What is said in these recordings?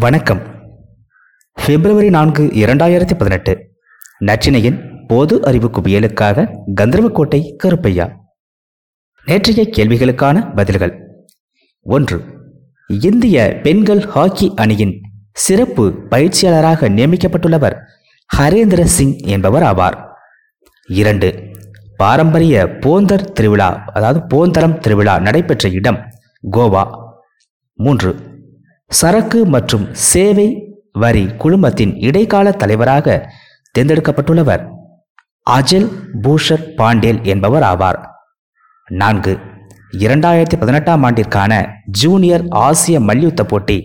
வணக்கம். பிப்ரவரி நான்கு இரண்டாயிரத்தி பதினெட்டு. நச்சினையின் பொது அறிவு குவியலுக்காக கந்தர்வக்கோட்டை கருப்பையா. நேற்றைய கேள்விகளுக்கான பதில்கள். ஒன்று இந்திய பெண்கள் ஹாக்கி அணியின் சிறப்பு பயிற்சியாளராக நியமிக்கப்பட்டுள்ளவர் ஹரேந்திர சிங் என்பவர் ஆவார். இரண்டு பாரம்பரிய போந்தர் திருவிழா அதாவது போந்தரம் திருவிழா நடைபெற்ற இடம் கோவா. மூன்று சரக்கு மற்றும் சேவை வரி குழுமத்தின் இடைக்கால தலைவராக தேர்ந்தெடுக்கப்பட்டுள்ளவர். அஜில் பூஷர் பாண்டேல் என்பவர் ஆவார். நான்கு. இரண்டாயிரத்தி பதினெட்டாம் ஆண்டிற்கான ஜூனியர் ஆசிய மல்யுத்த போட்டி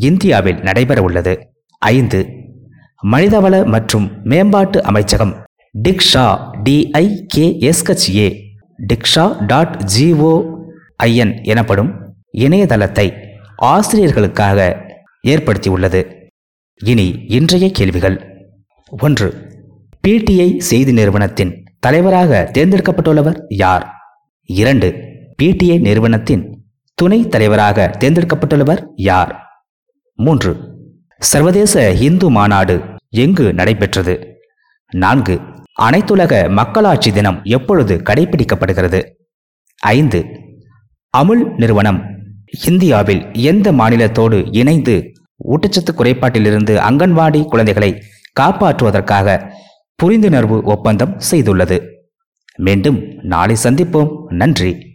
இந்தியாவில் நடைபெற உள்ளது ஐந்து. மனிதவள மற்றும் மேம்பாட்டு அமைச்சகம் Diksha D I K S H A Diksha dot G O I N எனப்படும் இணையதளத்தை ஆசிரியர்களுக்காக ஏற்படுத்தியுள்ளது. இனி இன்றைய கேள்விகள். ஒன்று பிடிஐ செய்தி நிறுவனத்தின் தலைவராக தேர்ந்தெடுக்கப்பட்டுள்ளவர் யார்? இரண்டு பிடிஐ நிறுவனத்தின் துணை தலைவராக தேர்ந்தெடுக்கப்பட்டுள்ளவர் யார்? மூன்று சர்வதேச இந்து மாநாடு எங்கு நடைபெற்றது? நான்கு அனைத்துலக மக்களாட்சி தினம் எப்பொழுது கடைபிடிக்கப்படுகிறது? ஐந்து அமுல் நிறுவனம் இந்தியாவில் எந்த மாநிலத்தோடு இணைந்து ஊட்டச்சத்து குறைபாட்டிலிருந்து அங்கன்வாடி குழந்தைகளை காப்பாற்றுவதற்காக புரிந்துணர்வு ஒப்பந்தம் செய்துள்ளது. மீண்டும் நாளை சந்திப்போம். நன்றி.